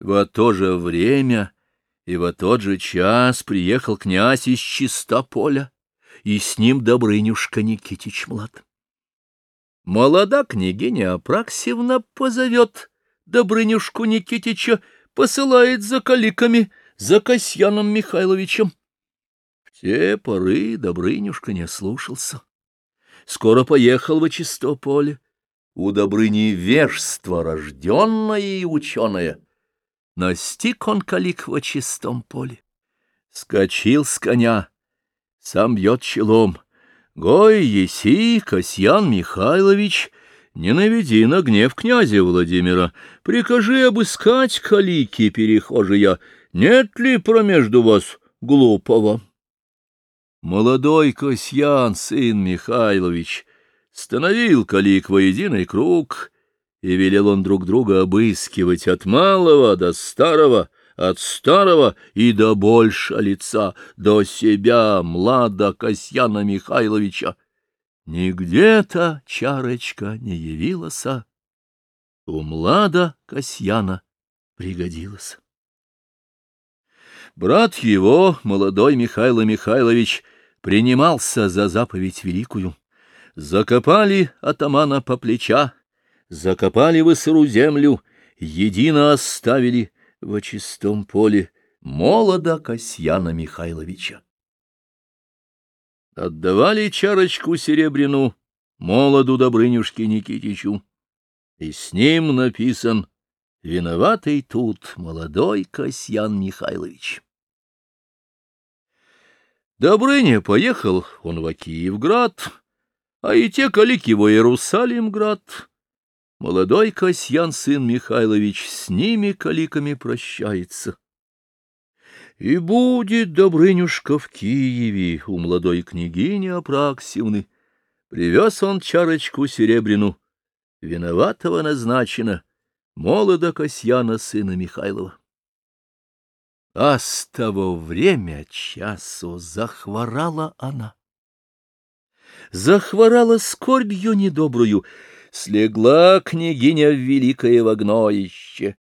Во то же время и во тот же час приехал князь из Чистополя, и с ним Добрынюшка Никитич Млад. Молода княгиня Апраксевна позовет Добрынюшку Никитича, посылает за каликами, за Касьяном Михайловичем. В те поры Добрынюшка не слушался. Скоро поехал во Чистополе. У Добрыни вежство рожденное и ученое — Настиг он калик во чистом поле. Скочил с коня, сам бьет челом. Гой, еси, Касьян Михайлович, не наведи на гнев князя Владимира. Прикажи обыскать калики перехожия. Нет ли промежду вас глупого? Молодой Касьян, сын Михайлович, становил калик воединый круг — и велел он друг друга обыскивать от малого до старого, от старого и до больше лица, до себя, млада Касьяна Михайловича. Нигде-то чарочка не явилась, у млада Касьяна пригодилась. Брат его, молодой Михайло Михайлович, принимался за заповедь великую. Закопали атамана по плеча, Закопали вы сыру землю, едино оставили во чистом поле молода Касьяна Михайловича. Отдавали чарочку серебряну молоду Добрынюшке Никитичу, и с ним написан «Виноватый тут молодой Касьян Михайлович». Добрыня поехал он в Киевград, а и те калики во Иерусалимград. Молодой Касьян, сын Михайлович, с ними каликами прощается. И будет Добрынюшка в Киеве у молодой княгини Апраксивны. Привез он чарочку серебряну, виноватого назначено, молода Касьяна, сына Михайлова. А с того время часу захворала она. Захворала скорбью недобрую, слегла княгиня в великое вогноище.